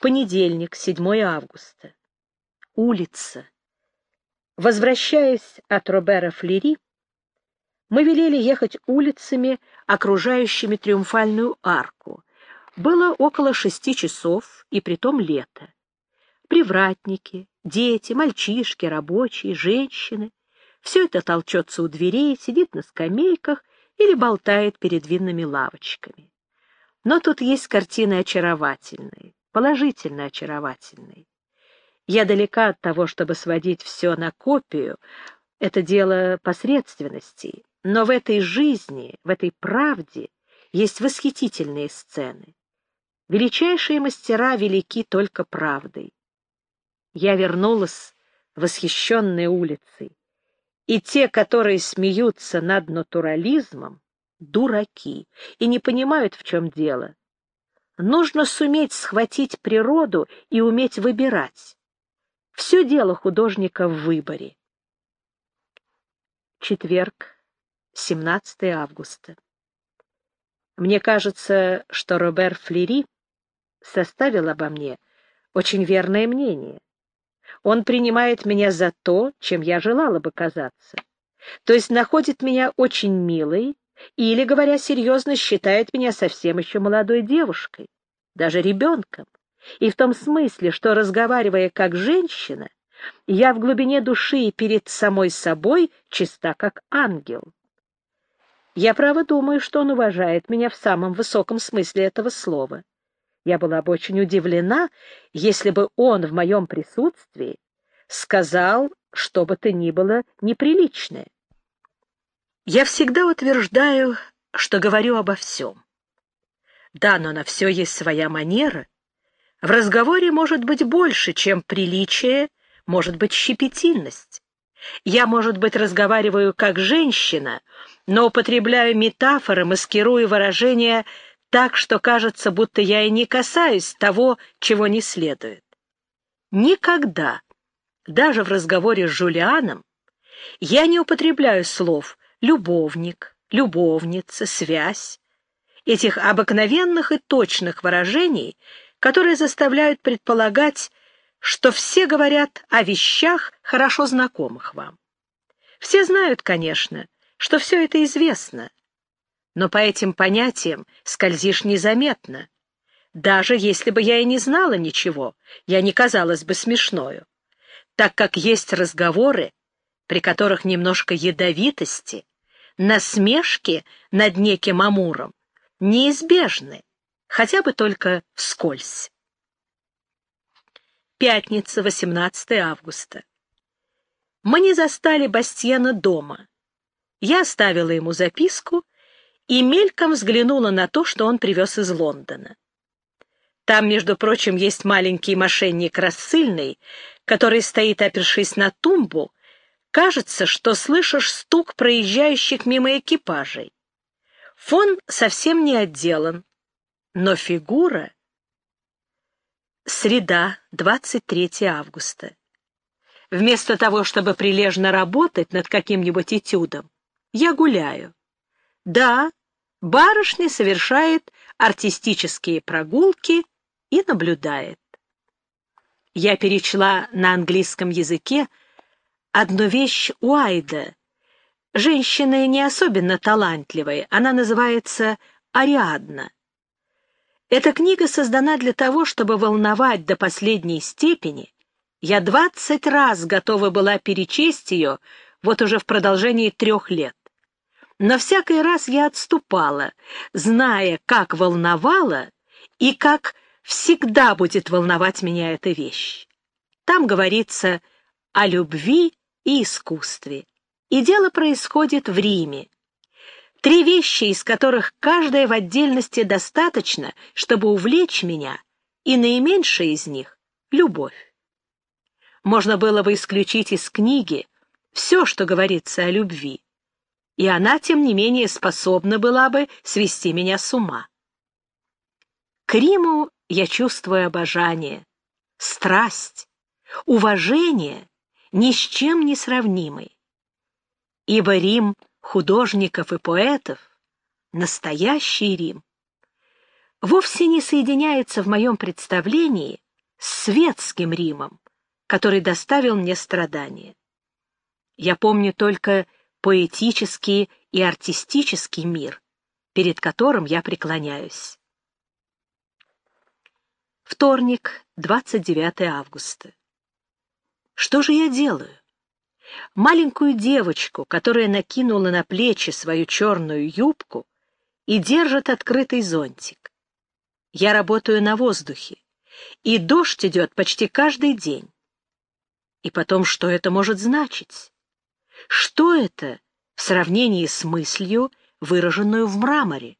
Понедельник, 7 августа. Улица. Возвращаясь от Робера Флери, мы велели ехать улицами, окружающими Триумфальную арку. Было около шести часов, и притом лето. Привратники, дети, мальчишки, рабочие, женщины — все это толчется у дверей, сидит на скамейках или болтает перед винными лавочками. Но тут есть картины очаровательные, положительно очаровательные. Я далека от того, чтобы сводить все на копию, это дело посредственностей, но в этой жизни, в этой правде есть восхитительные сцены. Величайшие мастера велики только правдой. Я вернулась восхищенной улицей, и те, которые смеются над натурализмом, дураки и не понимают, в чем дело. Нужно суметь схватить природу и уметь выбирать. Все дело художника в выборе. Четверг, 17 августа. Мне кажется, что Робер Флери составил обо мне очень верное мнение. Он принимает меня за то, чем я желала бы казаться. То есть находит меня очень милой или, говоря серьезно, считает меня совсем еще молодой девушкой, даже ребенком. И в том смысле, что, разговаривая как женщина, я в глубине души и перед самой собой чиста как ангел. Я право думаю, что он уважает меня в самом высоком смысле этого слова. Я была бы очень удивлена, если бы он в моем присутствии сказал, что бы то ни было неприличное. Я всегда утверждаю, что говорю обо всем. Да, но на все есть своя манера. В разговоре может быть больше, чем приличие, может быть щепетильность. Я, может быть, разговариваю как женщина, но употребляю метафоры, маскируя выражения так, что кажется, будто я и не касаюсь того, чего не следует. Никогда, даже в разговоре с Жулианом, я не употребляю слов «любовник», «любовница», «связь», этих обыкновенных и точных выражений, которые заставляют предполагать, что все говорят о вещах, хорошо знакомых вам. Все знают, конечно, что все это известно, но по этим понятиям скользишь незаметно. Даже если бы я и не знала ничего, я не казалась бы смешною, так как есть разговоры, при которых немножко ядовитости, насмешки над неким Амуром неизбежны, хотя бы только вскользь. Пятница, 18 августа. Мы не застали Бастьена дома. Я оставила ему записку и мельком взглянула на то, что он привез из Лондона. Там, между прочим, есть маленький мошенник рассыльный, который стоит, опершись на тумбу. Кажется, что слышишь стук проезжающих мимо экипажей. Фон совсем не отделан, но фигура Среда, 23 августа. Вместо того, чтобы прилежно работать над каким-нибудь этюдом, я гуляю. Да, барышня совершает артистические прогулки и наблюдает. Я перечла на английском языке одну вещь Уайда. Женщина не особенно талантливая, она называется Ариадна. Эта книга создана для того, чтобы волновать до последней степени. Я двадцать раз готова была перечесть ее, вот уже в продолжении трех лет. Но всякий раз я отступала, зная, как волновала и как всегда будет волновать меня эта вещь. Там говорится о любви и искусстве. И дело происходит в Риме. Три вещи, из которых каждая в отдельности достаточно, чтобы увлечь меня, и наименьшая из них — любовь. Можно было бы исключить из книги все, что говорится о любви, и она, тем не менее, способна была бы свести меня с ума. К Риму я чувствую обожание, страсть, уважение ни с чем не сравнимый. Ибо Рим художников и поэтов, настоящий Рим, вовсе не соединяется в моем представлении с светским Римом, который доставил мне страдания. Я помню только поэтический и артистический мир, перед которым я преклоняюсь. Вторник, 29 августа. Что же я делаю? Маленькую девочку, которая накинула на плечи свою черную юбку и держит открытый зонтик. Я работаю на воздухе, и дождь идет почти каждый день. И потом, что это может значить? Что это в сравнении с мыслью, выраженную в мраморе?